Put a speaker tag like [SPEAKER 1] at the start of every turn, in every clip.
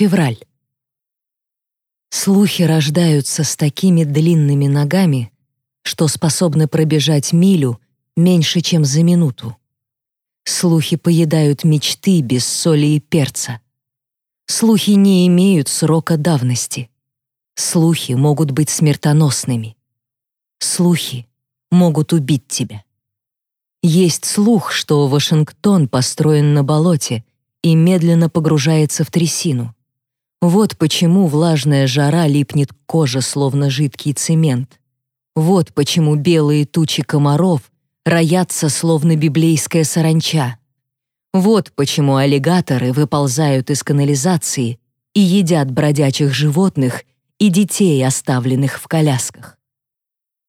[SPEAKER 1] Февраль. Слухи рождаются с такими длинными ногами, что способны пробежать милю меньше, чем за минуту. Слухи поедают мечты без соли и перца. Слухи не имеют срока давности. Слухи могут быть смертоносными. Слухи могут убить тебя. Есть слух, что Вашингтон построен на болоте и медленно погружается в трясину. Вот почему влажная жара липнет к коже, словно жидкий цемент. Вот почему белые тучи комаров роятся, словно библейская саранча. Вот почему аллигаторы выползают из канализации и едят бродячих животных и детей, оставленных в колясках.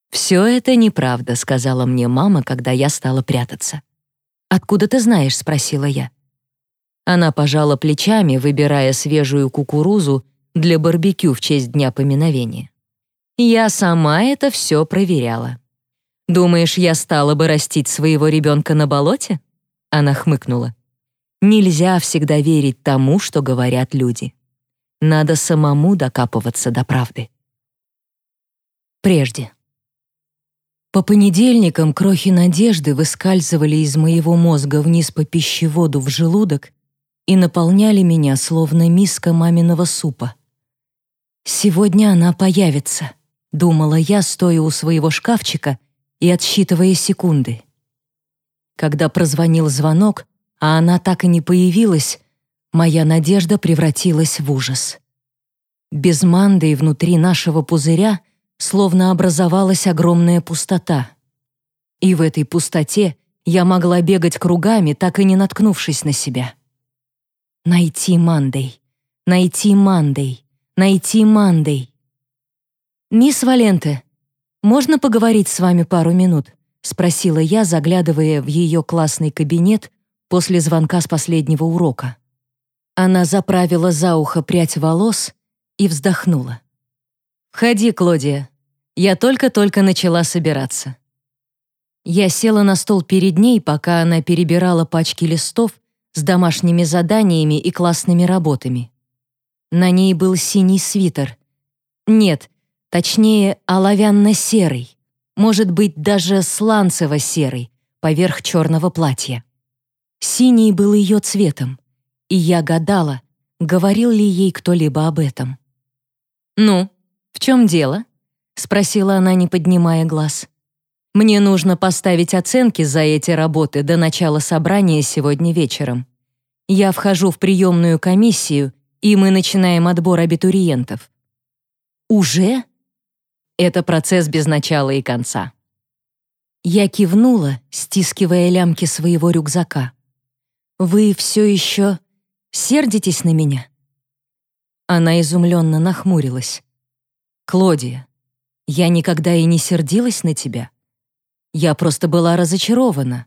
[SPEAKER 1] «Все это неправда», — сказала мне мама, когда я стала прятаться. «Откуда ты знаешь?» — спросила я. Она пожала плечами, выбирая свежую кукурузу для барбекю в честь Дня поминовения. Я сама это все проверяла. «Думаешь, я стала бы растить своего ребенка на болоте?» Она хмыкнула. «Нельзя всегда верить тому, что говорят люди. Надо самому докапываться до правды». Прежде. По понедельникам крохи надежды выскальзывали из моего мозга вниз по пищеводу в желудок и наполняли меня, словно миска маминого супа. «Сегодня она появится», — думала я, стоя у своего шкафчика и отсчитывая секунды. Когда прозвонил звонок, а она так и не появилась, моя надежда превратилась в ужас. Без манды внутри нашего пузыря — словно образовалась огромная пустота. И в этой пустоте я могла бегать кругами, так и не наткнувшись на себя. Найти Мандей, найти Мандей, найти Мандей. «Мисс Валенте, можно поговорить с вами пару минут?» — спросила я, заглядывая в ее классный кабинет после звонка с последнего урока. Она заправила за ухо прядь волос и вздохнула. «Входи, Клодия. Я только-только начала собираться. Я села на стол перед ней, пока она перебирала пачки листов с домашними заданиями и классными работами. На ней был синий свитер. Нет, точнее, оловянно-серый. Может быть, даже сланцево-серый, поверх черного платья. Синий был ее цветом, и я гадала, говорил ли ей кто-либо об этом. «Ну, в чем дело?» — спросила она, не поднимая глаз. «Мне нужно поставить оценки за эти работы до начала собрания сегодня вечером. Я вхожу в приемную комиссию, и мы начинаем отбор абитуриентов». «Уже?» Это процесс без начала и конца. Я кивнула, стискивая лямки своего рюкзака. «Вы все еще сердитесь на меня?» Она изумленно нахмурилась. «Клодия, я никогда и не сердилась на тебя. Я просто была разочарована.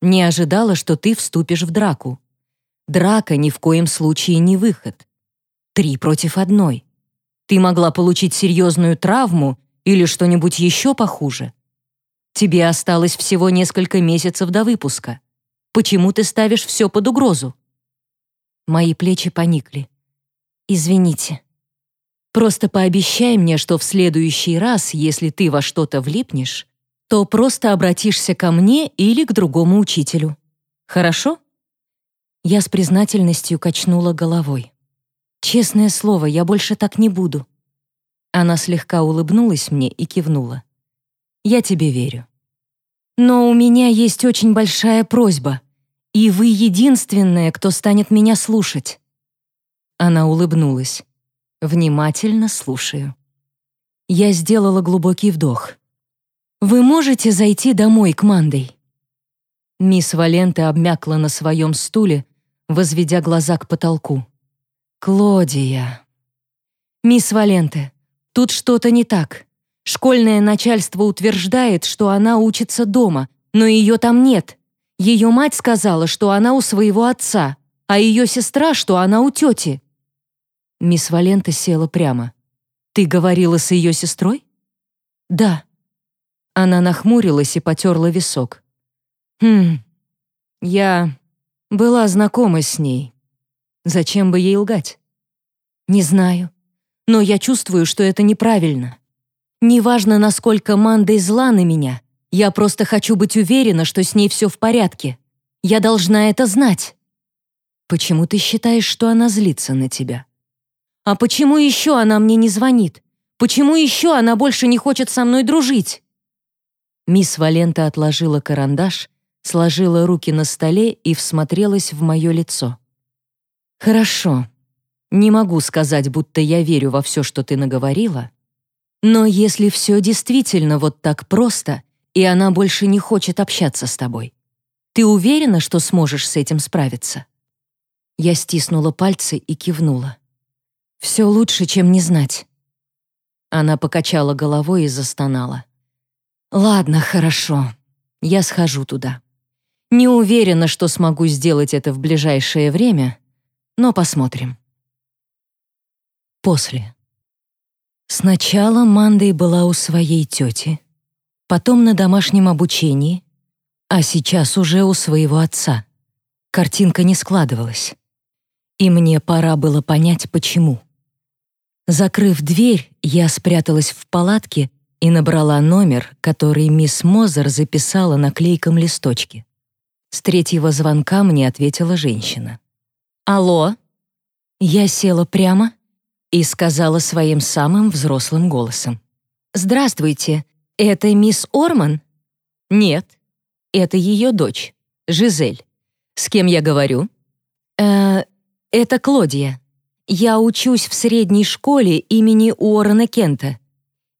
[SPEAKER 1] Не ожидала, что ты вступишь в драку. Драка ни в коем случае не выход. Три против одной. Ты могла получить серьезную травму или что-нибудь еще похуже. Тебе осталось всего несколько месяцев до выпуска. Почему ты ставишь все под угрозу? Мои плечи поникли. Извините. Просто пообещай мне, что в следующий раз, если ты во что-то влипнешь, то просто обратишься ко мне или к другому учителю. Хорошо?» Я с признательностью качнула головой. «Честное слово, я больше так не буду». Она слегка улыбнулась мне и кивнула. «Я тебе верю. Но у меня есть очень большая просьба, и вы единственная, кто станет меня слушать». Она улыбнулась. Внимательно слушаю. Я сделала глубокий вдох. «Вы можете зайти домой к Мандой?» Мисс Валенте обмякла на своем стуле, возведя глаза к потолку. «Клодия!» «Мисс Валенте, тут что-то не так. Школьное начальство утверждает, что она учится дома, но ее там нет. Ее мать сказала, что она у своего отца, а ее сестра, что она у тети. Мисс Валента села прямо. «Ты говорила с ее сестрой?» «Да». Она нахмурилась и потерла висок. «Хм, я была знакома с ней. Зачем бы ей лгать?» Не знаю. Но я чувствую, что это неправильно. Неважно, насколько Мандой зла на меня, я просто хочу быть уверена, что с ней все в порядке. Я должна это знать. Почему ты считаешь, что она злится на тебя? А почему еще она мне не звонит? Почему еще она больше не хочет со мной дружить? Мисс Валента отложила карандаш, сложила руки на столе и всмотрелась в мое лицо. «Хорошо. Не могу сказать, будто я верю во все, что ты наговорила. Но если все действительно вот так просто, и она больше не хочет общаться с тобой, ты уверена, что сможешь с этим справиться?» Я стиснула пальцы и кивнула. «Все лучше, чем не знать». Она покачала головой и застонала. «Ладно, хорошо. Я схожу туда. Не уверена, что смогу сделать это в ближайшее время, но посмотрим». После. Сначала Мандой была у своей тети, потом на домашнем обучении, а сейчас уже у своего отца. Картинка не складывалась. И мне пора было понять, почему. Закрыв дверь, я спряталась в палатке и набрала номер, который мисс Мозер записала на клейком листочке. С третьего звонка мне ответила женщина. «Алло?» Я села прямо и сказала своим самым взрослым голосом. «Здравствуйте, это мисс Орман?» «Нет, это ее дочь, Жизель. С кем я говорю?» «Э, это Клодия. Я учусь в средней школе имени Уоррена Кента.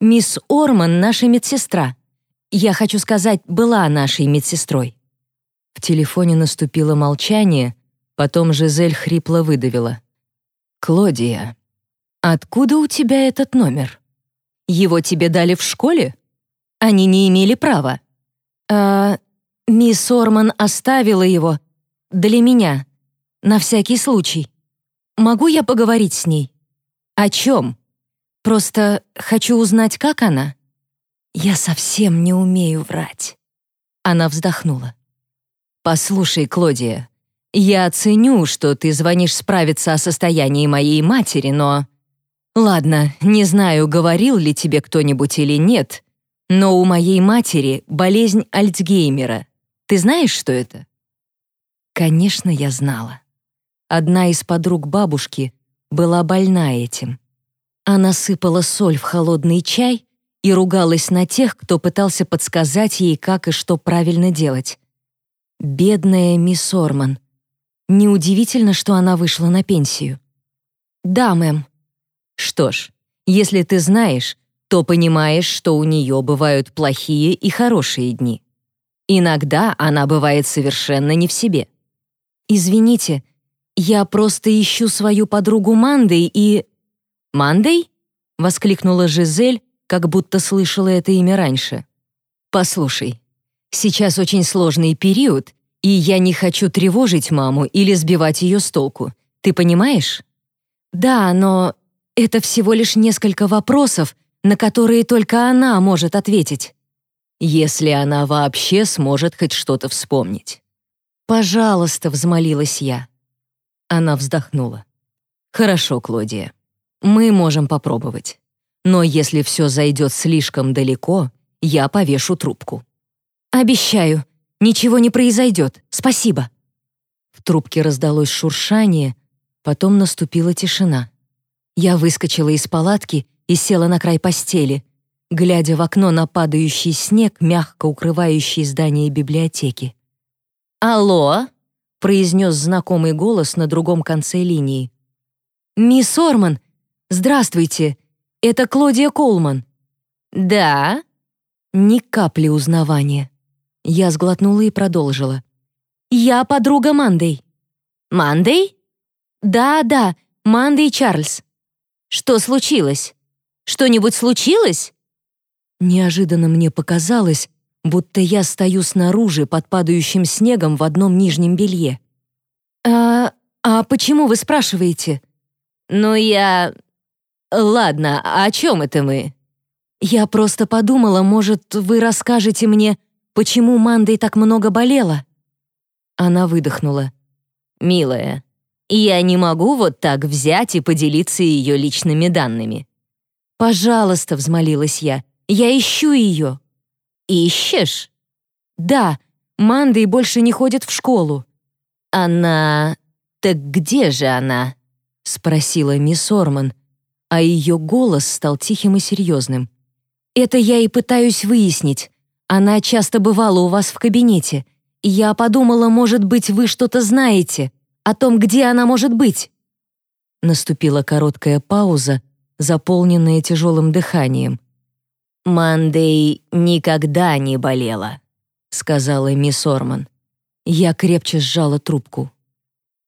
[SPEAKER 1] Мисс Орман — наша медсестра. Я хочу сказать, была нашей медсестрой». В телефоне наступило молчание, потом Жизель хрипло выдавила. «Клодия, откуда у тебя этот номер? Его тебе дали в школе? Они не имели права». «А, мисс Орман оставила его для меня, на всякий случай. Могу я поговорить с ней? О чем?» Просто хочу узнать, как она. Я совсем не умею врать. Она вздохнула. Послушай, Клодия, я ценю, что ты звонишь справиться о состоянии моей матери, но... Ладно, не знаю, говорил ли тебе кто-нибудь или нет, но у моей матери болезнь Альцгеймера. Ты знаешь, что это? Конечно, я знала. Одна из подруг бабушки была больна этим. Она сыпала соль в холодный чай и ругалась на тех, кто пытался подсказать ей, как и что правильно делать. Бедная мисс Орман. Неудивительно, что она вышла на пенсию. «Да, мэм». «Что ж, если ты знаешь, то понимаешь, что у нее бывают плохие и хорошие дни. Иногда она бывает совершенно не в себе. Извините, я просто ищу свою подругу Мандой и...» «Мандей?» — воскликнула Жизель, как будто слышала это имя раньше. «Послушай, сейчас очень сложный период, и я не хочу тревожить маму или сбивать ее с толку. Ты понимаешь?» «Да, но это всего лишь несколько вопросов, на которые только она может ответить. Если она вообще сможет хоть что-то вспомнить». «Пожалуйста», — взмолилась я. Она вздохнула. «Хорошо, Клодия. Мы можем попробовать. Но если все зайдет слишком далеко, я повешу трубку. Обещаю, ничего не произойдет. Спасибо. В трубке раздалось шуршание, потом наступила тишина. Я выскочила из палатки и села на край постели, глядя в окно на падающий снег, мягко укрывающий здание библиотеки. «Алло!» — произнес знакомый голос на другом конце линии. «Мисс Орман, «Здравствуйте, это Клодия Колман». «Да?» Ни капли узнавания. Я сглотнула и продолжила. «Я подруга Мандей». «Мандей?» «Да, да, Мандей Чарльз». «Что случилось? Что-нибудь случилось?» Неожиданно мне показалось, будто я стою снаружи под падающим снегом в одном нижнем белье. «А, а почему вы спрашиваете?» «Ну, я... «Ладно, о чем это мы?» «Я просто подумала, может, вы расскажете мне, почему Мандой так много болела?» Она выдохнула. «Милая,
[SPEAKER 2] Я не могу вот так взять и поделиться ее личными данными».
[SPEAKER 1] «Пожалуйста», — взмолилась я, — «я ищу ее».
[SPEAKER 2] «Ищешь?»
[SPEAKER 1] «Да, Мандой больше не ходит в школу».
[SPEAKER 2] «Она... Так где же она?»
[SPEAKER 1] — спросила мисс Орман, а ее голос стал тихим и серьезным. «Это я и пытаюсь выяснить. Она часто бывала у вас в кабинете. Я подумала, может быть, вы что-то знаете о том, где она может быть». Наступила короткая пауза, заполненная тяжелым дыханием.
[SPEAKER 2] «Мандей никогда не болела», — сказала мисс Орман.
[SPEAKER 1] Я крепче сжала трубку.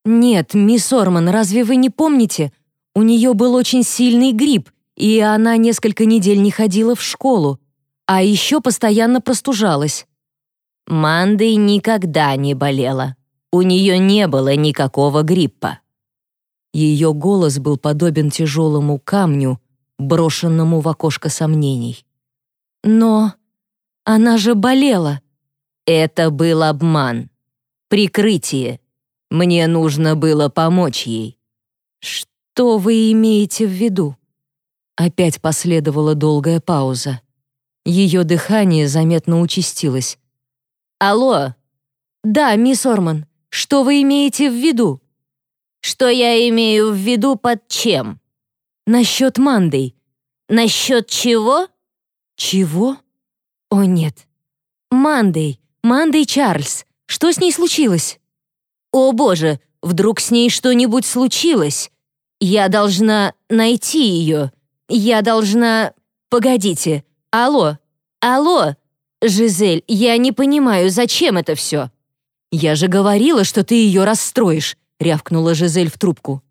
[SPEAKER 1] «Нет, мисс Орман, разве вы не помните? У нее был очень сильный грипп, и она несколько недель не ходила в школу, а еще постоянно простужалась».
[SPEAKER 2] Мандой никогда не болела. У нее не было никакого гриппа.
[SPEAKER 1] Ее голос был подобен тяжелому камню, брошенному в окошко сомнений. «Но она же болела!»
[SPEAKER 2] «Это был обман. Прикрытие. Мне нужно было помочь ей».
[SPEAKER 1] «Что вы имеете в виду?» Опять последовала долгая пауза. Ее дыхание заметно участилось.
[SPEAKER 2] «Алло!»
[SPEAKER 1] «Да, мисс Орман, что вы имеете в виду?»
[SPEAKER 2] «Что я имею в виду под чем?»
[SPEAKER 1] «Насчет Мандей».
[SPEAKER 2] «Насчет чего?»
[SPEAKER 1] «Чего?» «О, нет. Мандей, Мандей Чарльз. Что с ней случилось?»
[SPEAKER 2] «О, боже, вдруг с ней что-нибудь случилось? Я должна найти ее. Я должна... Погодите. Алло, алло. Жизель, я не понимаю, зачем это все?»
[SPEAKER 1] «Я же говорила, что ты ее расстроишь», — рявкнула Жизель в трубку.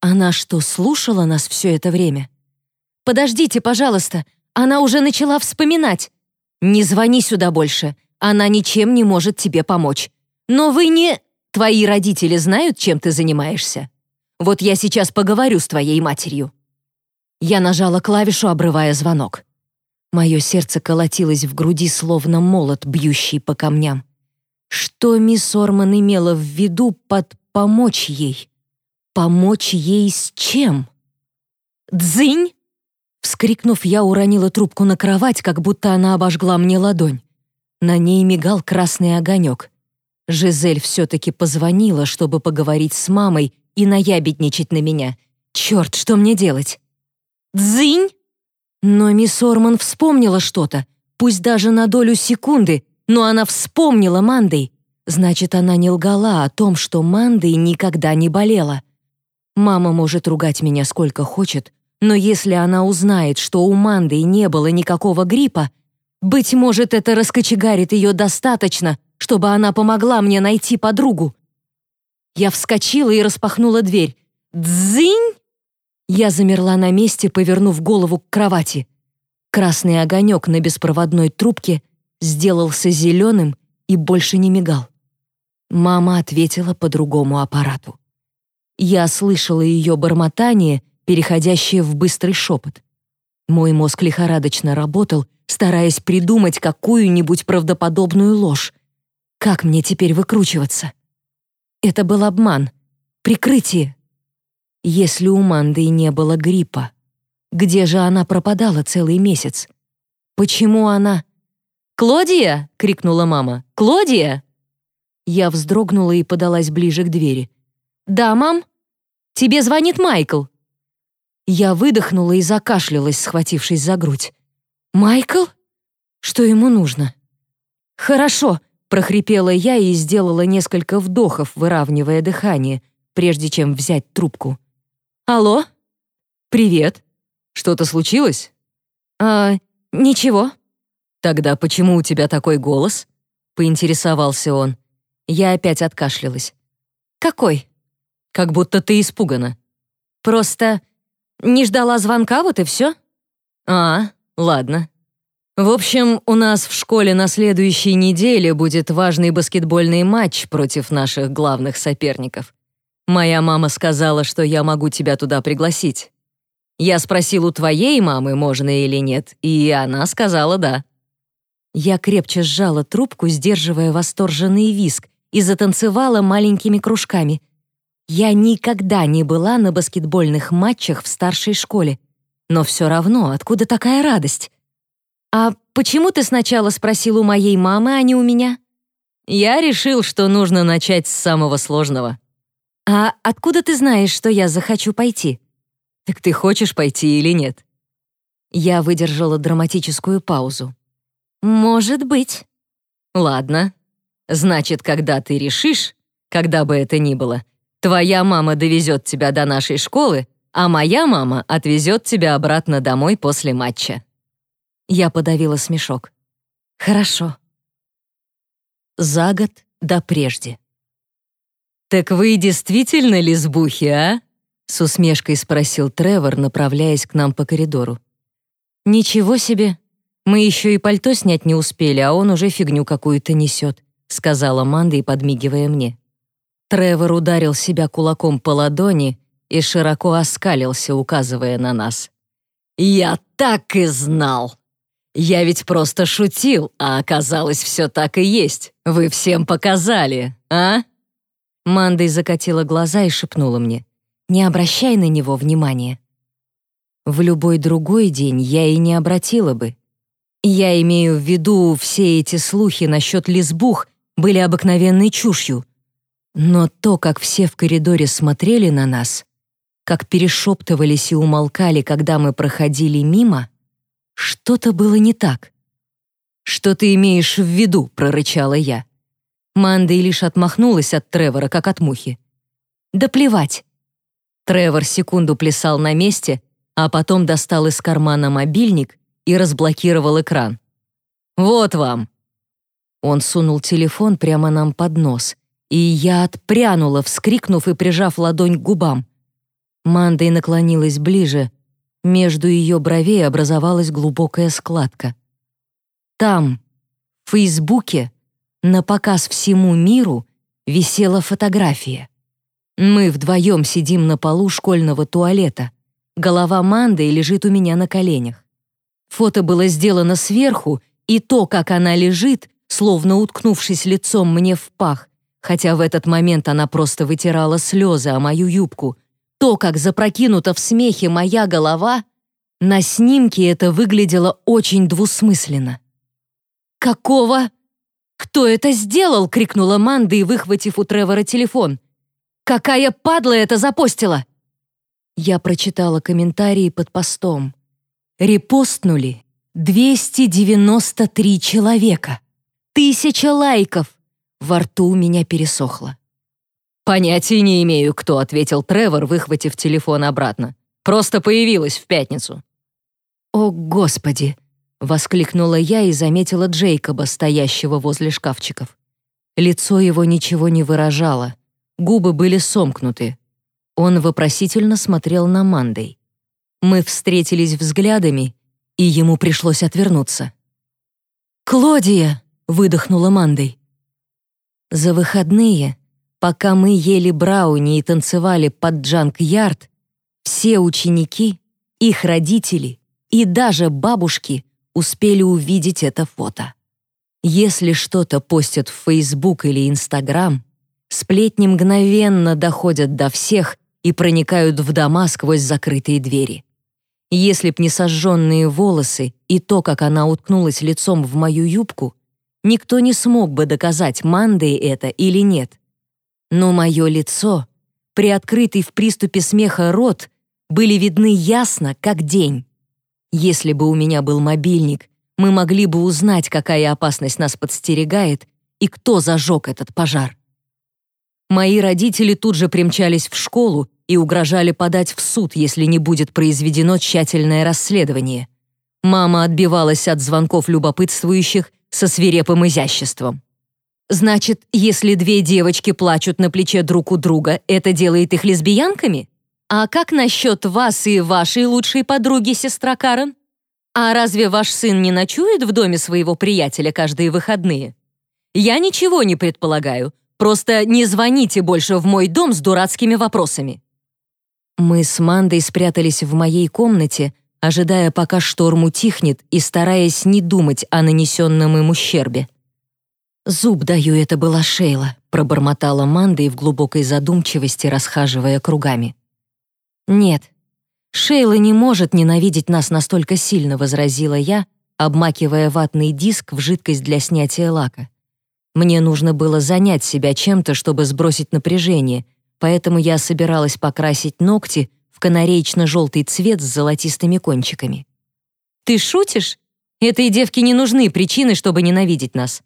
[SPEAKER 1] «Она что, слушала нас все это время?» «Подождите, пожалуйста, она уже начала вспоминать. Не звони сюда больше. Она ничем не может тебе помочь. Но вы не... Твои родители знают, чем ты занимаешься? Вот я сейчас поговорю с твоей матерью». Я нажала клавишу, обрывая звонок. Мое сердце колотилось в груди, словно молот, бьющий по камням. Что мисс Орман имела в виду под «помочь ей»? Помочь ей с чем? «Дзынь!» Вскрикнув, я уронила трубку на кровать, как будто она обожгла мне ладонь. На ней мигал красный огонек. Жизель все-таки позвонила, чтобы поговорить с мамой и наябедничать на меня. Черт, что мне делать? «Дзынь!» Но мисс Орман вспомнила что-то, пусть даже на долю секунды, но она вспомнила Мандой. Значит, она не лгала о том, что Мандой никогда не болела. Мама может ругать меня сколько хочет, но если она узнает, что у Манды не было никакого гриппа, быть может, это раскочегарит ее достаточно, чтобы она помогла мне найти подругу. Я вскочила и распахнула дверь. «Дзынь!» Я замерла на месте, повернув голову к кровати. Красный огонек на беспроводной трубке сделался зеленым и больше не мигал. Мама ответила по другому аппарату. Я слышала ее бормотание переходящее в быстрый шепот. Мой мозг лихорадочно работал, стараясь придумать какую-нибудь правдоподобную ложь. Как мне теперь выкручиваться? Это был обман, прикрытие. Если у Манды не было гриппа, где же она пропадала целый месяц? Почему она... «Клодия!» — крикнула мама. «Клодия!» Я вздрогнула и подалась ближе к двери. «Да, мам? Тебе звонит Майкл!» Я выдохнула и закашлялась, схватившись за грудь. «Майкл? Что ему нужно?» «Хорошо», — прохрипела я и сделала несколько вдохов, выравнивая дыхание, прежде чем взять трубку. «Алло? Привет. Что-то случилось?» «А, ничего». «Тогда почему у тебя такой голос?» — поинтересовался он. Я опять откашлялась. «Какой?» «Как будто ты испугана». «Просто не ждала звонка, вот и все. А, ладно. В общем, у нас в школе на следующей неделе будет важный баскетбольный матч против наших главных соперников. Моя мама сказала, что я могу тебя туда пригласить. Я спросил у твоей мамы, можно или нет, и она сказала «да». Я крепче сжала трубку, сдерживая восторженный виск, и затанцевала маленькими кружками. Я никогда не была на баскетбольных матчах в старшей школе, но все равно, откуда такая радость? «А почему ты сначала спросил у моей мамы, а не у меня?»
[SPEAKER 2] «Я решил, что нужно начать с самого сложного».
[SPEAKER 1] «А откуда ты знаешь, что я захочу пойти?»
[SPEAKER 2] «Так ты хочешь пойти или нет?»
[SPEAKER 1] Я выдержала драматическую паузу. «Может быть».
[SPEAKER 2] «Ладно. Значит, когда ты решишь, когда бы это ни было, твоя мама довезет тебя до нашей школы, а моя мама отвезет тебя обратно домой после матча».
[SPEAKER 1] Я подавила смешок. «Хорошо». За год до прежде.
[SPEAKER 2] «Так вы действительно лесбухи, а?» С усмешкой спросил Тревор, направляясь к нам по коридору.
[SPEAKER 1] «Ничего себе! Мы еще и пальто снять не успели, а он уже фигню какую-то несет», сказала Манда, подмигивая мне. Тревор ударил себя кулаком по ладони и широко оскалился, указывая на нас.
[SPEAKER 2] «Я так и знал!» Я ведь просто шутил, а оказалось, все так и есть. Вы всем показали, а?»
[SPEAKER 1] Мандой закатила глаза и шепнула мне. «Не обращай на него внимания». В любой другой день я и не обратила бы. Я имею в виду, все эти слухи насчет лесбух были обыкновенной чушью. Но то, как все в коридоре смотрели на нас, как перешептывались и умолкали, когда мы проходили мимо — что-то было не так. «Что ты имеешь в виду?» — прорычала я. Мандой лишь отмахнулась от Тревора, как от мухи. «Да плевать!» Тревор секунду плясал на месте, а потом достал из кармана мобильник и разблокировал экран. «Вот вам!» Он сунул телефон прямо нам под нос, и я отпрянула, вскрикнув и прижав ладонь к губам. Мандой наклонилась ближе, между ее бровей образовалась глубокая складка. Там, в Фейсбуке, на показ всему миру висела фотография. Мы вдвоем сидим на полу школьного туалета. Голова Манды лежит у меня на коленях. Фото было сделано сверху, и то, как она лежит, словно уткнувшись лицом мне в пах, хотя в этот момент она просто вытирала слезы о мою юбку — то, как запрокинута в смехе моя голова, на снимке это выглядело очень двусмысленно. «Какого? Кто это сделал?» — крикнула Манда и, выхватив у Тревора телефон. «Какая падла это запостила?» Я прочитала комментарии под постом. Репостнули 293 человека. Тысяча лайков. Во рту у меня пересохло.
[SPEAKER 2] «Понятия не имею, кто», — ответил Тревор, выхватив телефон обратно. «Просто появилась в пятницу».
[SPEAKER 1] «О, Господи!» — воскликнула я и заметила Джейкоба, стоящего возле шкафчиков. Лицо его ничего не выражало, губы были сомкнуты. Он вопросительно смотрел на Мандей. Мы встретились взглядами, и ему пришлось отвернуться. «Клодия!» — выдохнула Мандей. За выходные Пока мы ели брауни и танцевали под джанк-ярд, все ученики, их родители и даже бабушки успели увидеть это фото. Если что-то постят в Facebook или Instagram, сплетни мгновенно доходят до всех и проникают в дома сквозь закрытые двери. Если б не сожженные волосы и то, как она уткнулась лицом в мою юбку, никто не смог бы доказать, Мандой это или нет. Но мое лицо, приоткрытый в приступе смеха рот, были видны ясно, как день. Если бы у меня был мобильник, мы могли бы узнать, какая опасность нас подстерегает и кто зажег этот пожар. Мои родители тут же примчались в школу и угрожали подать в суд, если не будет произведено тщательное расследование. Мама отбивалась от звонков любопытствующих со свирепым изяществом. Значит, если две девочки плачут на плече друг у друга, это делает их лесбиянками? А как насчет вас и вашей лучшей подруги, сестра Карен? А разве ваш сын не ночует в доме своего приятеля каждые выходные? Я ничего не предполагаю. Просто не звоните больше в мой дом с дурацкими вопросами. Мы с Мандой спрятались в моей комнате, ожидая, пока шторм утихнет и стараясь не думать о нанесенном им ущербе. «Зуб даю, это была Шейла», — пробормотала Манда и в глубокой задумчивости, расхаживая кругами. «Нет, Шейла не может ненавидеть нас настолько сильно», — возразила я, обмакивая ватный диск в жидкость для снятия лака. Мне нужно было занять себя чем-то, чтобы сбросить напряжение, поэтому я собиралась покрасить ногти в канареечно-желтый цвет с золотистыми кончиками. «Ты шутишь? Этой девке не нужны причины, чтобы ненавидеть нас».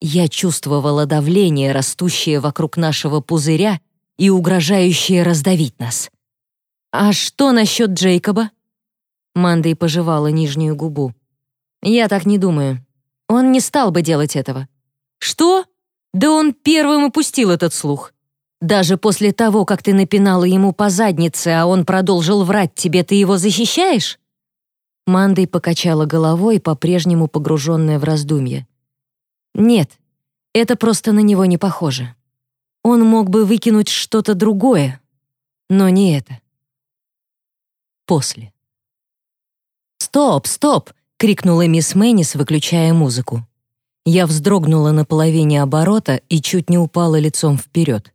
[SPEAKER 1] Я чувствовала давление, растущее вокруг нашего пузыря и угрожающее раздавить нас. «А что насчет Джейкоба?» Мандой пожевала нижнюю губу. «Я так не думаю. Он не стал бы делать этого». «Что? Да он первым и пустил этот слух. Даже после того, как ты напинала ему по заднице, а он продолжил врать тебе, ты его защищаешь?» Мандой покачала головой, по-прежнему погруженная в раздумье. «Нет, это просто на него не похоже. Он мог бы выкинуть что-то другое, но не это». После. «Стоп, стоп!» — крикнула мисс Мэннис, выключая музыку. Я вздрогнула на половине оборота и чуть не упала лицом вперед.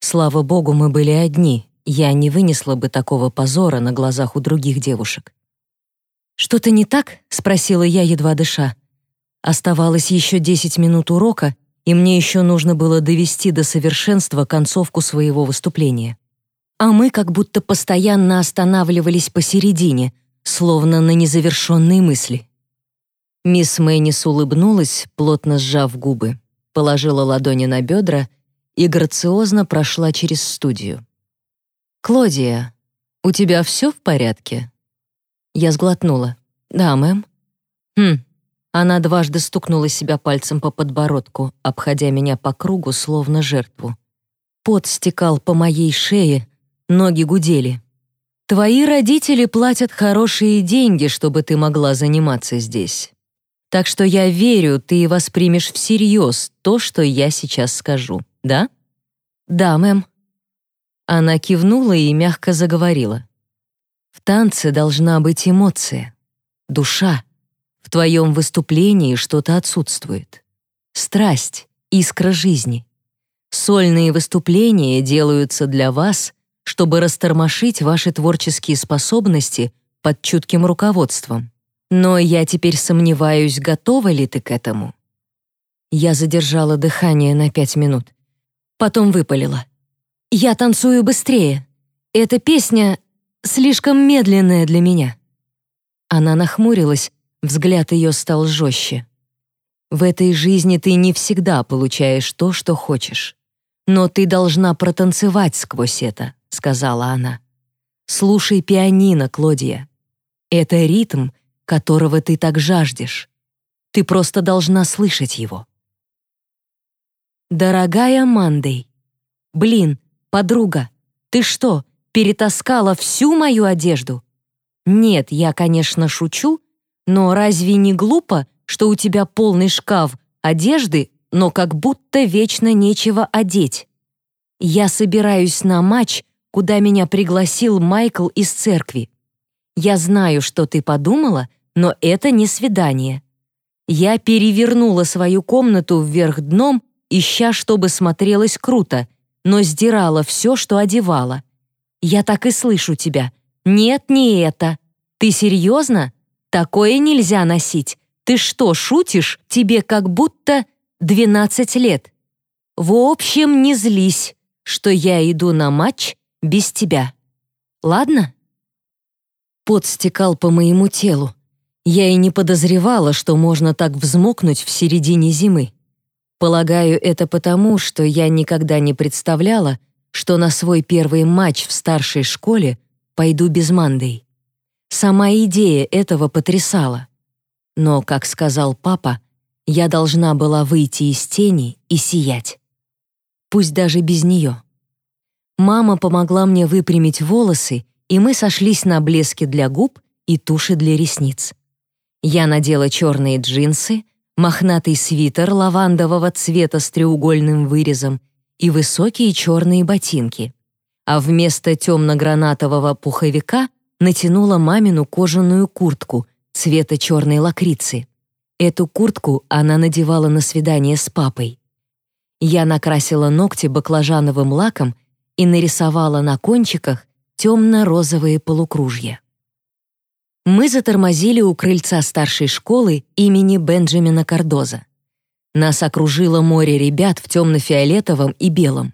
[SPEAKER 1] Слава богу, мы были одни, я не вынесла бы такого позора на глазах у других девушек. «Что-то не так?» — спросила я, едва дыша. Оставалось еще десять минут урока, и мне еще нужно было довести до совершенства концовку своего выступления. А мы как будто постоянно останавливались посередине, словно на незавершенные мысли. Мисс Мэннис улыбнулась, плотно сжав губы, положила ладони на бедра и грациозно прошла через студию. «Клодия, у тебя все в порядке?» Я сглотнула. «Да, мэм». «Хм». Она дважды стукнула себя пальцем по подбородку, обходя меня по кругу, словно жертву. Пот стекал по моей шее, ноги гудели. «Твои родители платят хорошие деньги, чтобы ты могла заниматься здесь. Так что я верю, ты воспримешь всерьез то, что я сейчас скажу, да? Да, мэм. Она кивнула и мягко заговорила. В танце должна быть эмоция, душа. В твоем выступлении что-то отсутствует. Страсть, искра жизни. Сольные выступления делаются для вас, чтобы растормошить ваши творческие способности под чутким руководством. Но я теперь сомневаюсь, готова ли ты к этому. Я задержала дыхание на пять минут. Потом выпалила. Я танцую быстрее. Эта песня слишком медленная для меня. Она нахмурилась, взгляд ее стал жестче. В этой жизни ты не всегда получаешь то, что хочешь. Но ты должна протанцевать сквозь это, сказала она. Слушай пианино, Клодия. Это ритм, которого ты так жаждешь. Ты просто должна слышать его. Дорогая Мандей, блин, подруга, ты что, перетаскала всю мою одежду? Нет, я, конечно, шучу, но разве не глупо, что у тебя полный шкаф одежды, но как будто вечно нечего одеть? Я собираюсь на матч, куда меня пригласил Майкл из церкви. Я знаю, что ты подумала, но это не свидание. Я перевернула свою комнату вверх дном, ища, чтобы смотрелось круто, но сдирала все, что одевала. Я так и слышу тебя. Нет, не это. Ты серьезно? Такое нельзя носить. Ты что, шутишь? Тебе как будто 12 лет. В общем, не злись, что я иду на матч без тебя. Ладно? Пот стекал по моему телу. Я и не подозревала, что можно так взмокнуть в середине зимы. Полагаю, это потому, что я никогда не представляла, что на свой первый матч в старшей школе пойду без Мандей. Сама идея этого потрясала. Но, как сказал папа, я должна была выйти из тени и сиять. Пусть даже без нее. Мама помогла мне выпрямить волосы и мы сошлись на блеске для губ и туши для ресниц. Я надела черные джинсы, мохнатый свитер лавандового цвета с треугольным вырезом и высокие черные ботинки. А вместо темно-гранатового пуховика натянула мамину кожаную куртку цвета черной лакрицы. Эту куртку она надевала на свидание с папой. Я накрасила ногти баклажановым лаком и нарисовала на кончиках темно-розовые полукружья. Мы затормозили у крыльца старшей школы имени Бенджамина Кардоза. Нас окружило море ребят в темно-фиолетовом и белом.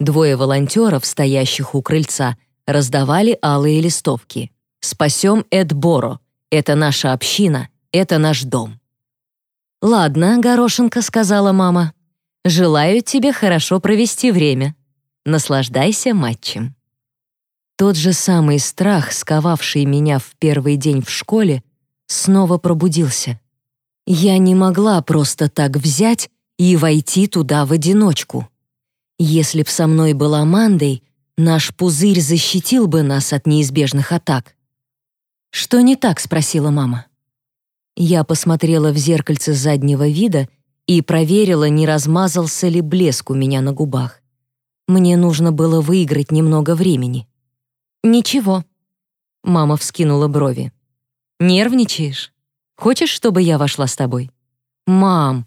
[SPEAKER 1] Двое волонтеров, стоящих у крыльца, раздавали алые листовки. «Спасем Эдборо. Это наша община. Это наш дом». «Ладно, Горошенко», — сказала мама. «Желаю тебе хорошо провести время. Наслаждайся матчем». Тот же самый страх, сковавший меня в первый день в школе, снова пробудился. Я не могла просто так взять и войти туда в одиночку. Если б со мной была Мандой, наш пузырь защитил бы нас от неизбежных атак. «Что не так?» — спросила мама. Я посмотрела в зеркальце заднего вида и проверила, не размазался ли блеск у меня на губах. Мне нужно было выиграть немного времени. «Ничего». Мама вскинула брови. «Нервничаешь? Хочешь, чтобы я вошла с тобой?» «Мам,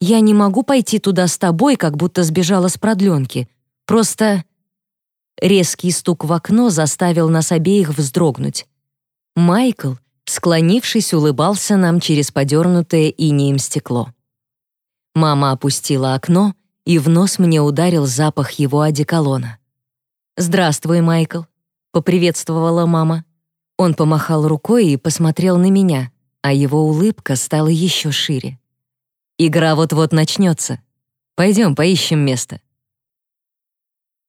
[SPEAKER 1] я не могу пойти туда с тобой, как будто сбежала с продленки. Просто...» Резкий стук в окно заставил нас обеих вздрогнуть. Майкл, склонившись, улыбался нам через подернутое инеем стекло. Мама опустила окно, и в нос мне ударил запах его одеколона. «Здравствуй, Майкл поприветствовала мама. Он помахал рукой и посмотрел на меня, а его улыбка стала еще шире. «Игра вот-вот начнется. Пойдем поищем место».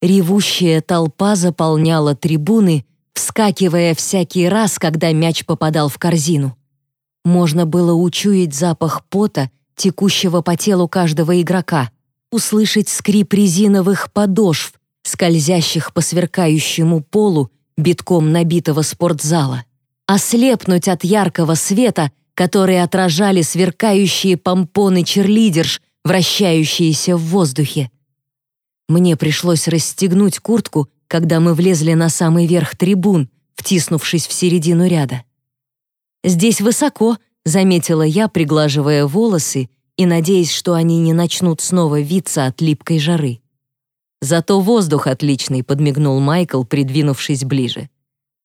[SPEAKER 1] Ревущая толпа заполняла трибуны, вскакивая всякий раз, когда мяч попадал в корзину. Можно было учуять запах пота, текущего по телу каждого игрока, услышать скрип резиновых подошв, скользящих по сверкающему полу битком набитого спортзала, ослепнуть от яркого света, который отражали сверкающие помпоны черлидерш, вращающиеся в воздухе. Мне пришлось расстегнуть куртку, когда мы влезли на самый верх трибун, втиснувшись в середину ряда. «Здесь высоко», — заметила я, приглаживая волосы и надеясь, что они не начнут снова виться от липкой жары. «Зато воздух отличный», — подмигнул Майкл, придвинувшись ближе.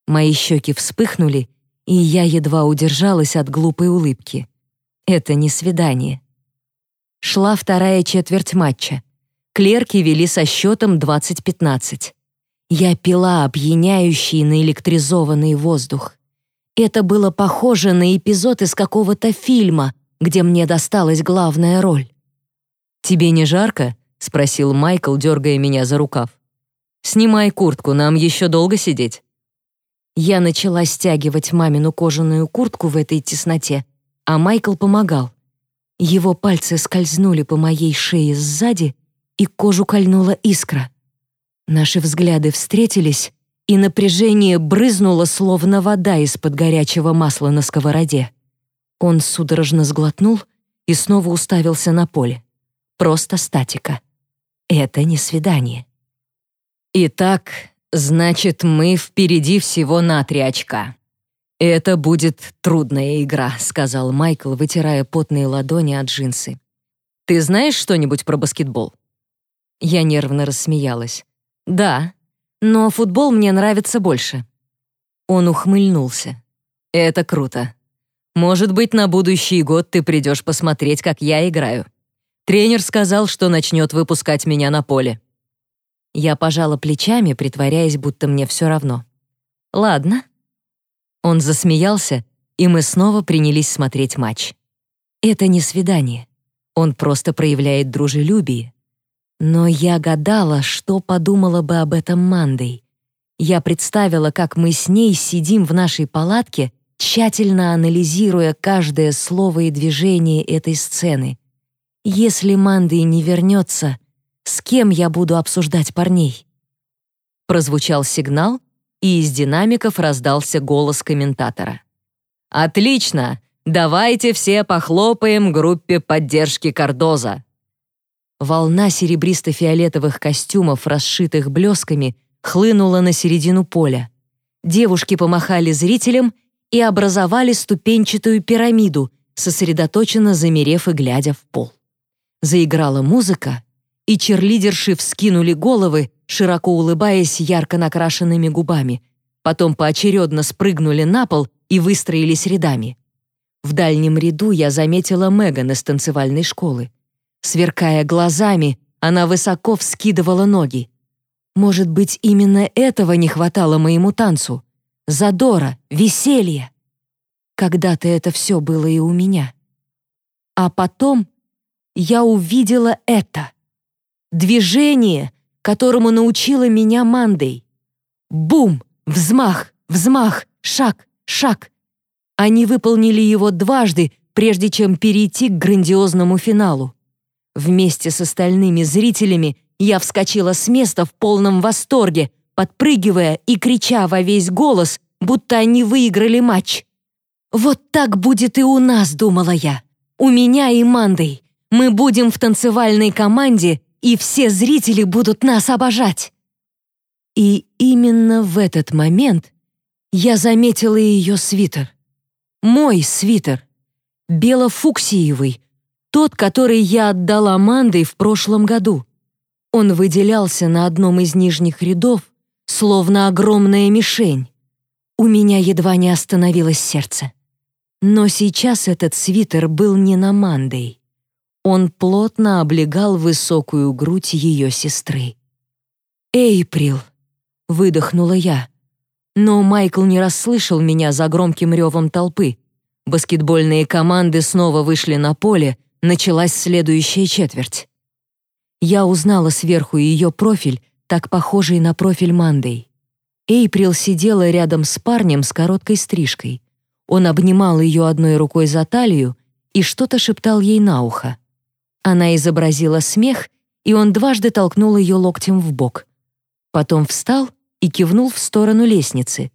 [SPEAKER 1] Мои щеки вспыхнули, и я едва удержалась от глупой улыбки. Это не свидание. Шла вторая четверть матча. Клерки вели со счетом 20-15. Я пила опьяняющий наэлектризованный воздух. Это было похоже на эпизод из какого-то фильма, где мне досталась главная роль. «Тебе не жарко?» — спросил Майкл, дергая меня за рукав. «Снимай куртку, нам еще долго сидеть». Я начала стягивать мамину кожаную куртку в этой тесноте, а Майкл помогал. Его пальцы скользнули по моей шее сзади, и кожу кольнула искра. Наши взгляды встретились, и напряжение брызнуло, словно вода из-под горячего масла на сковороде. Он судорожно сглотнул и снова уставился на поле. Просто статика. Это не свидание. Итак, значит, мы впереди всего на три очка. Это будет трудная игра, сказал Майкл, вытирая потные ладони от джинсы. Ты знаешь что-нибудь про баскетбол? Я нервно рассмеялась. Да, но футбол мне нравится больше. Он ухмыльнулся. Это круто. Может быть, на будущий год ты придешь посмотреть, как я играю. Тренер сказал, что начнет выпускать меня на поле. Я пожала плечами, притворяясь, будто мне все равно. Ладно. Он засмеялся, и мы снова принялись смотреть матч. Это не свидание. Он просто проявляет дружелюбие. Но я гадала, что подумала бы об этом Мандой. Я представила, как мы с ней сидим в нашей палатке, тщательно анализируя каждое слово и движение этой сцены, если Манды не вернется, с кем я буду обсуждать парней? Прозвучал сигнал, и из динамиков раздался голос комментатора. «Отлично! Давайте все похлопаем группе поддержки Кардоза!» Волна серебристо-фиолетовых костюмов, расшитых блесками, хлынула на середину поля. Девушки помахали зрителям и образовали ступенчатую пирамиду, сосредоточенно замерев и глядя в пол. Заиграла музыка, и черлидерши вскинули головы, широко улыбаясь ярко накрашенными губами, потом поочередно спрыгнули на пол и выстроились рядами. В дальнем ряду я заметила Меган из танцевальной школы. Сверкая глазами, она высоко вскидывала ноги. Может быть, именно этого не хватало моему танцу? Задора, веселья. Когда-то это все было и у меня. А потом я увидела это. Движение, которому научила меня Мандей. Бум! Взмах, взмах, шаг, шаг. Они выполнили его дважды, прежде чем перейти к грандиозному финалу. Вместе с остальными зрителями я вскочила с места в полном восторге, подпрыгивая и крича во весь голос, будто они выиграли матч. «Вот так будет и у нас», — думала я. «У меня и Мандой. Мы будем в танцевальной команде, и все зрители будут нас обожать». И именно в этот момент я заметила ее свитер. Мой свитер. Бело-фуксиевый. Тот, который я отдала Мандой в прошлом году. Он выделялся на одном из нижних рядов, словно огромная мишень. У меня едва не остановилось сердце. Но сейчас этот свитер был не на Мандой. Он плотно облегал высокую грудь ее сестры. «Эйприл!» выдохнула я. Но Майкл не расслышал меня за громким ревом толпы. Баскетбольные команды снова вышли на поле, началась следующая четверть. Я узнала сверху ее профиль, так похожий на профиль Мандей. Эйприл сидела рядом с парнем с короткой стрижкой. Он обнимал ее одной рукой за талию и что-то шептал ей на ухо. Она изобразила смех, и он дважды толкнул ее локтем в бок. Потом встал и кивнул в сторону лестницы.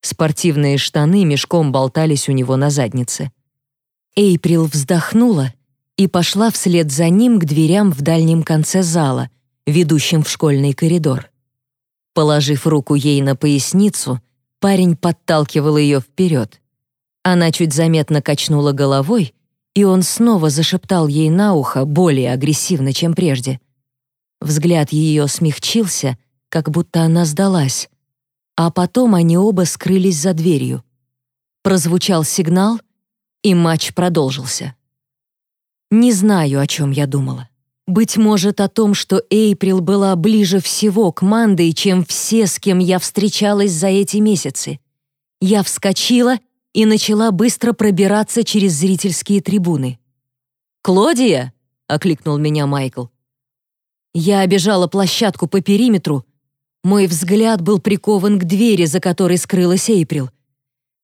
[SPEAKER 1] Спортивные штаны мешком болтались у него на заднице. Эйприл вздохнула и пошла вслед за ним к дверям в дальнем конце зала, ведущим в школьный коридор. Положив руку ей на поясницу, парень подталкивал ее вперед. Она чуть заметно качнула головой, и он снова зашептал ей на ухо более агрессивно, чем прежде. Взгляд ее смягчился, как будто она сдалась. А потом они оба скрылись за дверью. Прозвучал сигнал, и матч продолжился. Не знаю, о чем я думала. Быть может, о том, что Эйприл была ближе всего к Мандой, чем все, с кем я встречалась за эти месяцы. Я вскочила и начала быстро пробираться через зрительские трибуны. «Клодия!» — окликнул меня Майкл. Я обежала площадку по периметру, мой взгляд был прикован к двери, за которой скрылась Эйприл.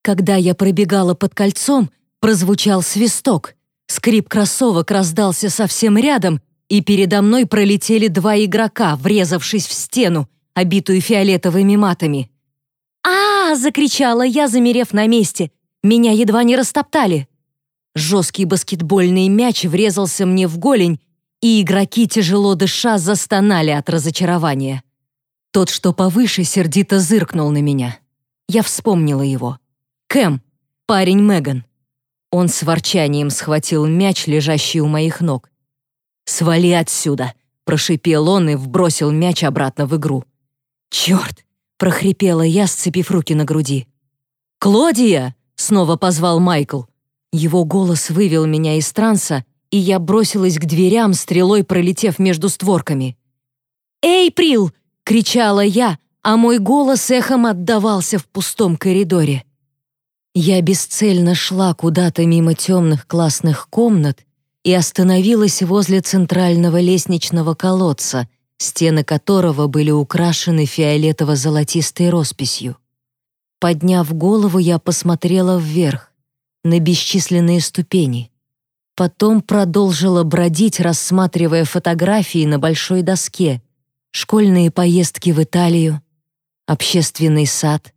[SPEAKER 1] Когда я пробегала под кольцом, прозвучал свисток. Скрип кроссовок раздался совсем рядом, и передо мной пролетели два игрока, врезавшись в стену, обитую фиолетовыми матами. а, -а, -а закричала я, замерев на месте. Меня едва не растоптали. Жесткий баскетбольный мяч врезался мне в голень, и игроки, тяжело дыша, застонали от разочарования. Тот, что повыше, сердито зыркнул на меня. Я вспомнила его. Кэм, парень Меган. Он с ворчанием схватил мяч, лежащий у моих ног. «Свали отсюда!» — прошипел он и вбросил мяч обратно в игру. «Черт!» — прохрипела я, сцепив руки на груди. «Клодия!» — снова позвал Майкл. Его голос вывел меня из транса, и я бросилась к дверям, стрелой пролетев между створками. «Эй, Прил!» — кричала я, а мой голос эхом отдавался в пустом коридоре. Я бесцельно шла куда-то мимо темных классных комнат и остановилась возле центрального лестничного колодца, стены которого были украшены фиолетово-золотистой росписью. Подняв голову, я посмотрела вверх, на бесчисленные ступени. Потом продолжила бродить, рассматривая фотографии на большой доске, школьные поездки в Италию, общественный сад,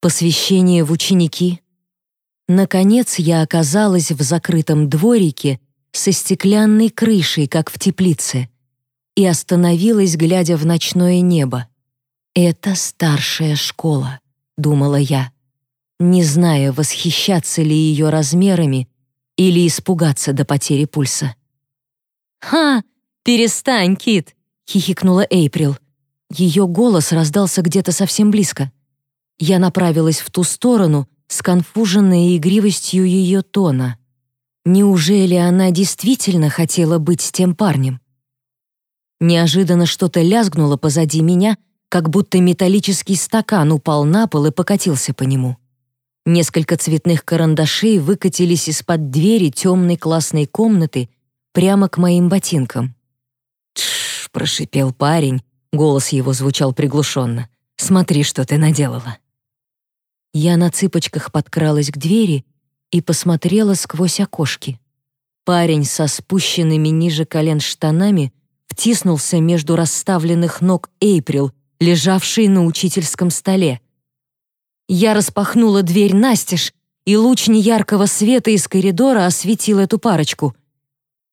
[SPEAKER 1] посвящение в ученики. Наконец я оказалась в закрытом дворике со стеклянной крышей, как в теплице, и остановилась, глядя в ночное небо. «Это старшая школа», — думала я, не зная, восхищаться ли ее размерами или испугаться до потери пульса.
[SPEAKER 2] «Ха! Перестань, Кит!» — хихикнула Эйприл.
[SPEAKER 1] Ее голос раздался где-то совсем близко. Я направилась в ту сторону, сконфуженная игривостью ее тона. Неужели она действительно хотела быть с тем парнем? Неожиданно что-то лязгнуло позади меня, как будто металлический стакан упал на пол и покатился по нему. Несколько цветных карандашей выкатились из-под двери темной классной комнаты прямо к моим ботинкам. «Тш!» — прошипел парень, голос его звучал приглушенно. «Смотри, что ты наделала». Я на цыпочках подкралась к двери и посмотрела сквозь окошки. Парень со спущенными ниже колен штанами втиснулся между расставленных ног Эйприл, лежавшей на учительском столе. Я распахнула дверь настежь, и луч неяркого света из коридора осветил эту парочку.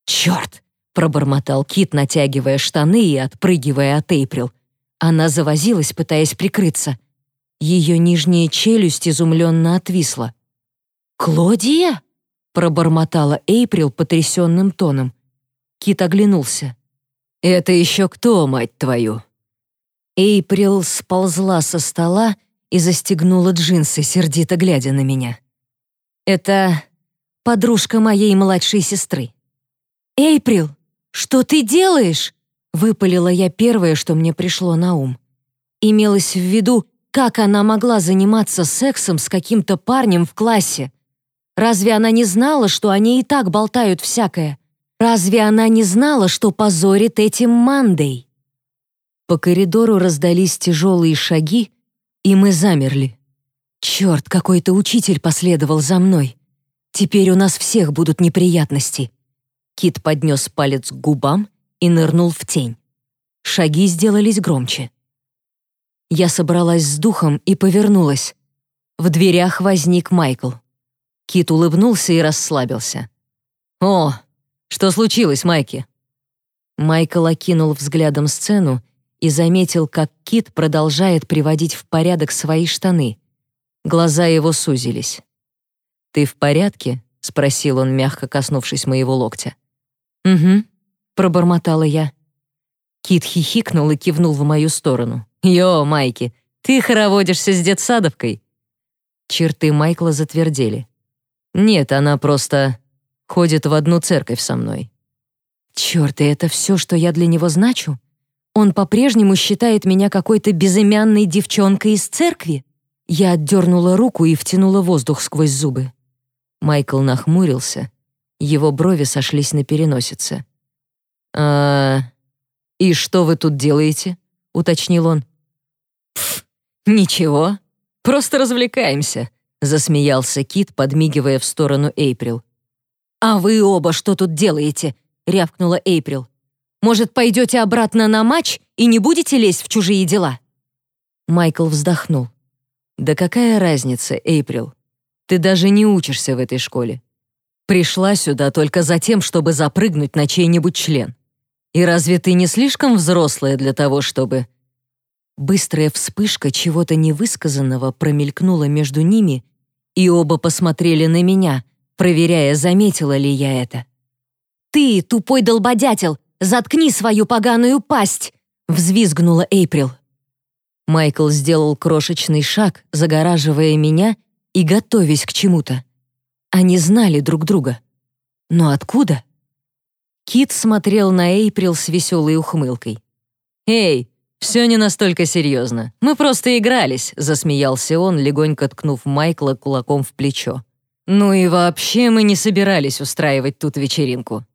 [SPEAKER 1] «Черт!» — пробормотал Кит, натягивая штаны и отпрыгивая от Эйприл. Она завозилась, пытаясь прикрыться. Ее нижняя челюсть изумленно отвисла. «Клодия?» — пробормотала Эйприл потрясенным тоном. Кит оглянулся. «Это еще кто, мать твою?» Эйприл сползла со стола и застегнула джинсы, сердито глядя на меня. «Это подружка моей младшей сестры». «Эйприл, что ты делаешь?» — выпалила я первое, что мне пришло на ум. Имелось в виду, как она могла заниматься сексом с каким-то парнем в классе. Разве она не знала, что они и так болтают всякое? Разве она не знала, что позорит этим Мандей? По коридору раздались тяжелые шаги, и мы замерли. Черт, какой-то учитель последовал за мной. Теперь у нас всех будут неприятности. Кит поднес палец к губам и нырнул в тень. Шаги сделались громче. Я собралась с духом и повернулась. В дверях возник Майкл. Кит улыбнулся и расслабился. «О, что случилось, Майки?» Майкл окинул взглядом сцену и заметил, как Кит продолжает приводить в порядок свои штаны. Глаза его сузились. «Ты в порядке?» — спросил он, мягко коснувшись моего локтя. «Угу», — пробормотала я. Кит хихикнул и кивнул в мою сторону. «Йо, Майки, ты хороводишься с детсадовкой?» Черты Майкла затвердели. «Нет, она просто ходит в одну церковь со мной». «Черт, и это все, что я для него значу? Он по-прежнему считает меня какой-то безымянной девчонкой из церкви?» Я отдернула руку и втянула воздух сквозь зубы. Майкл нахмурился. Его брови сошлись на переносице. «А... и что вы тут делаете?» — уточнил он. «Пф, ничего, просто развлекаемся», — засмеялся Кит, подмигивая в сторону Эйприл. «А вы оба что тут делаете?» — рявкнула Эйприл. «Может, пойдете обратно на матч и не будете лезть в чужие дела?» Майкл вздохнул. «Да какая разница, Эйприл? Ты даже не учишься в этой школе. Пришла сюда только за тем, чтобы запрыгнуть на чей-нибудь член. И разве ты не слишком взрослая для того, чтобы...» Быстрая вспышка чего-то невысказанного промелькнула между ними, и оба посмотрели на меня, проверяя, заметила ли я это. «Ты, тупой долбодятел, заткни свою поганую пасть!» — взвизгнула Эйприл. Майкл сделал крошечный шаг, загораживая меня и готовясь к чему-то. Они знали друг друга. Но откуда? Кит смотрел на Эйприл с веселой ухмылкой. «Эй, все не настолько серьезно. Мы просто игрались», — засмеялся он, легонько ткнув Майкла кулаком в плечо. «Ну и вообще мы не собирались устраивать тут вечеринку».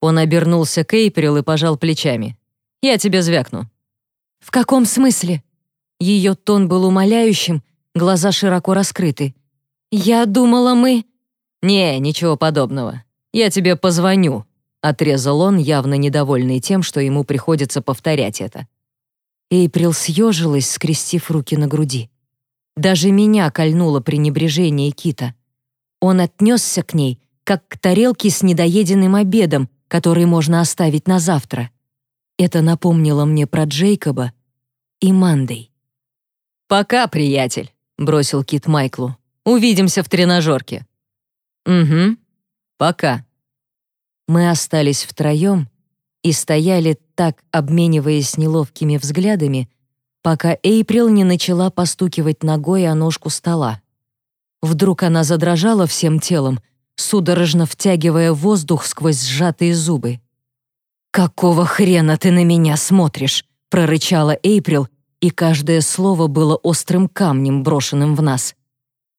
[SPEAKER 1] Он обернулся к Эйприл и пожал плечами. «Я тебе звякну». «В каком смысле?» Ее тон был умоляющим, глаза широко раскрыты. «Я думала, мы...» «Не, ничего подобного. Я тебе позвоню», — отрезал он, явно недовольный тем, что ему приходится повторять это. Эйприл съежилась, скрестив руки на груди. Даже меня кольнуло пренебрежение Кита. Он отнесся к ней, как к тарелке с недоеденным обедом, который можно оставить на завтра. Это напомнило мне про Джейкоба и Мандей. «Пока, приятель», — бросил Кит Майклу. «Увидимся в тренажерке». «Угу». Пока». Мы остались втроем и стояли так, обмениваясь неловкими взглядами, пока Эйприл не начала постукивать ногой о ножку стола. Вдруг она задрожала всем телом, судорожно втягивая воздух сквозь сжатые зубы. «Какого хрена ты на меня смотришь?» — прорычала Эйприл, и каждое слово было острым камнем, брошенным в нас.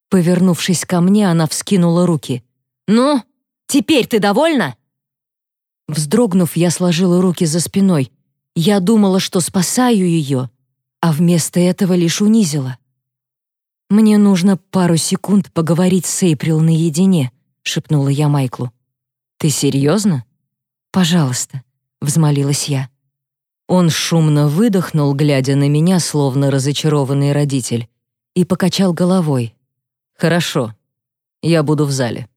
[SPEAKER 1] Повернувшись ко мне, она вскинула руки. «Ну, теперь ты довольна?» Вздрогнув, я сложила руки за спиной. Я думала, что спасаю ее, а вместо этого лишь унизила. «Мне нужно пару секунд поговорить с Эйприл наедине», — шепнула я Майклу. «Ты серьезно?» «Пожалуйста», — взмолилась я. Он шумно выдохнул, глядя на меня, словно разочарованный родитель, и покачал головой. «Хорошо, я буду в зале».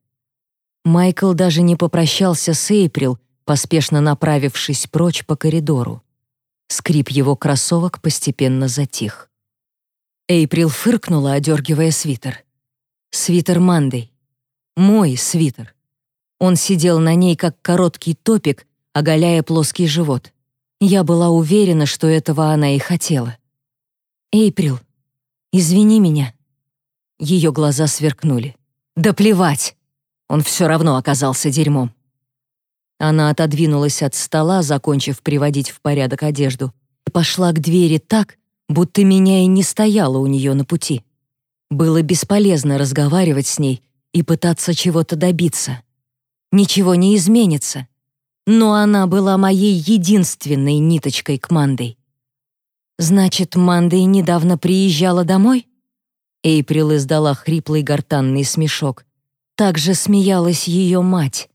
[SPEAKER 1] Майкл даже не попрощался с Эйприл, поспешно направившись прочь по коридору. Скрип его кроссовок постепенно затих. Эйприл фыркнула, одергивая свитер. Свитер Мандей. Мой свитер. Он сидел на ней, как короткий топик, оголяя плоский живот. Я была уверена, что этого она и хотела. «Эйприл, извини меня». Ее глаза сверкнули. «Да плевать!» Он все равно оказался дерьмом. Она отодвинулась от стола, закончив приводить в порядок одежду, и пошла к двери так, будто меня и не стояло у нее на пути. Было бесполезно разговаривать с ней и пытаться чего-то добиться. Ничего не изменится. Но она была моей единственной ниточкой к Мандой. «Значит, Мандой недавно приезжала домой?» Эйприл издала хриплый гортанный смешок. Так же смеялась ее мать.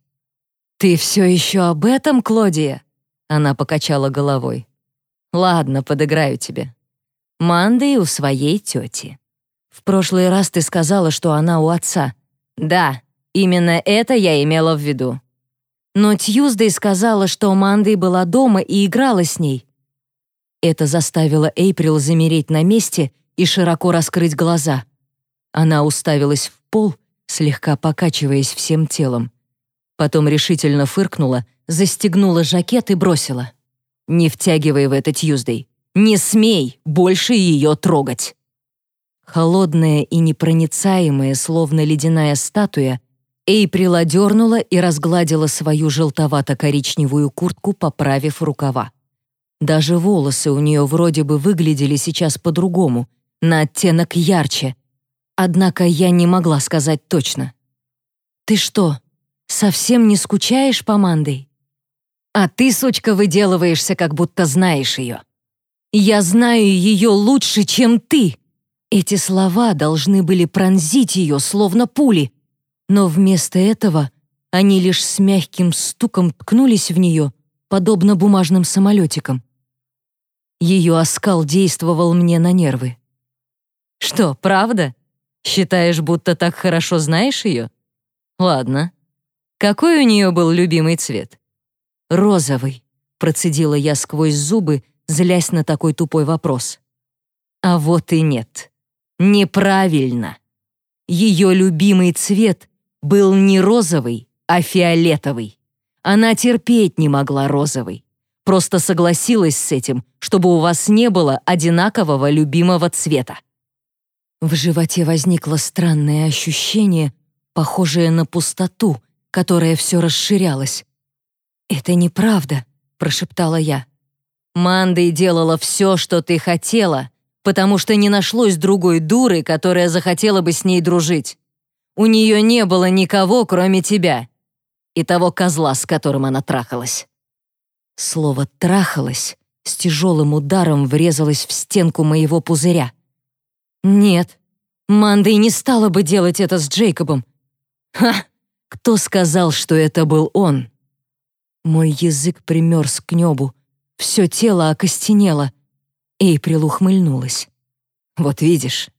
[SPEAKER 1] «Ты все еще об этом, Клодия?» Она покачала головой. «Ладно, подыграю тебе. Мандай у своей тети. В прошлый раз ты сказала, что она у отца. Да, именно это я имела в виду. Но Тьюздей сказала, что Мандай была дома и играла с ней. Это заставило Эйприл замереть на месте и широко раскрыть глаза. Она уставилась в пол, слегка покачиваясь всем телом. Потом решительно фыркнула, застегнула жакет и бросила. «Не втягивай в это, Тьюздей. Не смей больше ее трогать!» Холодная и непроницаемая, словно ледяная статуя, Эйприл одернула и разгладила свою желтовато-коричневую куртку, поправив рукава. Даже волосы у нее вроде бы выглядели сейчас по-другому, на оттенок ярче. Однако я не могла сказать точно. «Ты что, Совсем не скучаешь по Мандой? А ты, сучка, выделываешься, как будто знаешь ее. Я знаю ее лучше, чем ты. Эти слова должны были пронзить ее, словно пули. Но вместо этого они лишь с мягким стуком ткнулись в нее, подобно бумажным самолетикам. Ее оскал действовал мне на нервы. «Что, правда? Считаешь, будто так хорошо знаешь ее? Ладно, какой у нее был любимый цвет? Розовый, процедила я сквозь зубы, злясь на такой тупой вопрос. А вот и нет. Неправильно. Ее любимый цвет был не розовый, а фиолетовый. Она терпеть не могла розовый. Просто согласилась с этим, чтобы у вас не было одинакового любимого цвета. В животе возникло странное ощущение, похожее на пустоту, которая все расширялась. «Это неправда», — прошептала я. «Мандой делала все, что ты хотела, потому что не нашлось другой дуры, которая захотела бы с ней дружить. У нее не было никого, кроме тебя и того козла, с которым она трахалась». Слово «трахалась» с тяжелым ударом врезалось в стенку моего пузыря. «Нет, Мандой не стала бы делать это с Джейкобом». «Ха! Кто сказал, что это был он? Мой язык примерз к небу, все тело окостенело. Эйприл ухмыльнулась. «Вот видишь».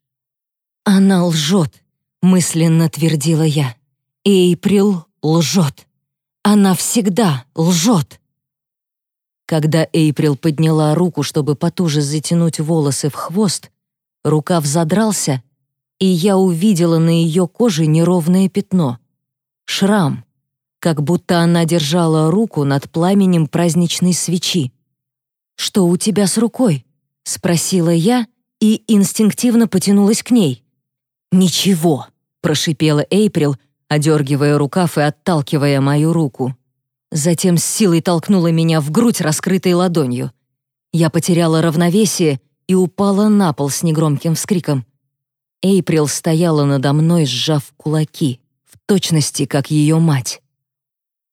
[SPEAKER 1] «Она лжет», — мысленно твердила я. «Эйприл лжет. Она всегда лжет». Когда Эйприл подняла руку, чтобы потуже затянуть волосы в хвост, рукав задрался, и я увидела на ее коже неровное пятно — шрам, как будто она держала руку над пламенем праздничной свечи. «Что у тебя с рукой?» — спросила я и инстинктивно потянулась к ней. «Ничего», — прошипела Эйприл, одергивая рукав и отталкивая мою руку. Затем с силой толкнула меня в грудь раскрытой ладонью. Я потеряла равновесие и упала на пол с негромким вскриком. Эйприл стояла надо мной, сжав кулаки, точности, как ее мать.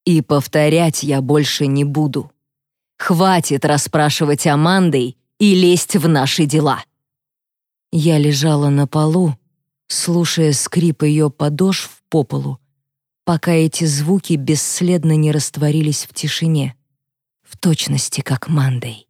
[SPEAKER 1] И повторять я больше не буду. Хватит расспрашивать Амандой и лезть в наши дела. Я лежала на полу, слушая скрип ее подошв по полу, пока эти звуки бесследно не растворились в тишине, в точности как Мандой.